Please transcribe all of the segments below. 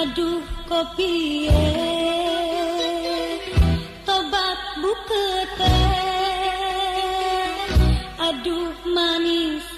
Aduh kopi tobat bukete. Aduh manis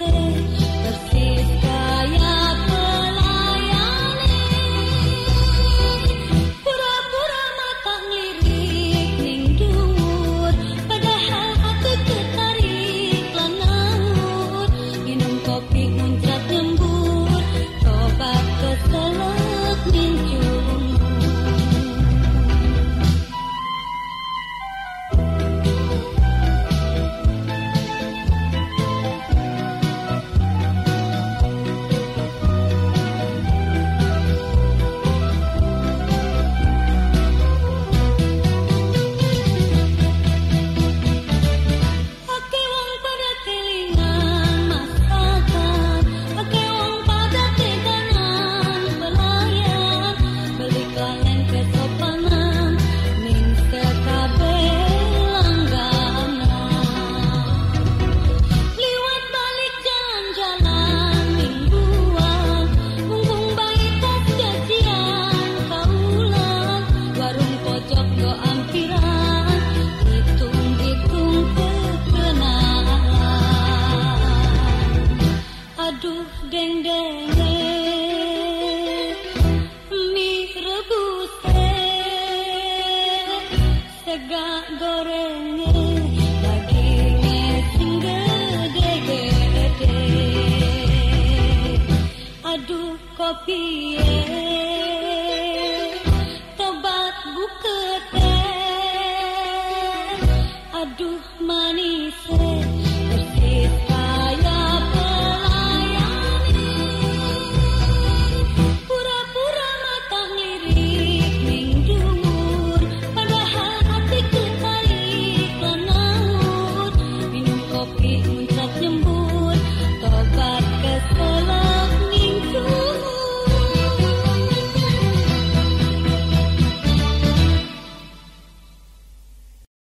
tegak gorengnya lagi ngesing gede-gede aduh kopi tobat buket aduh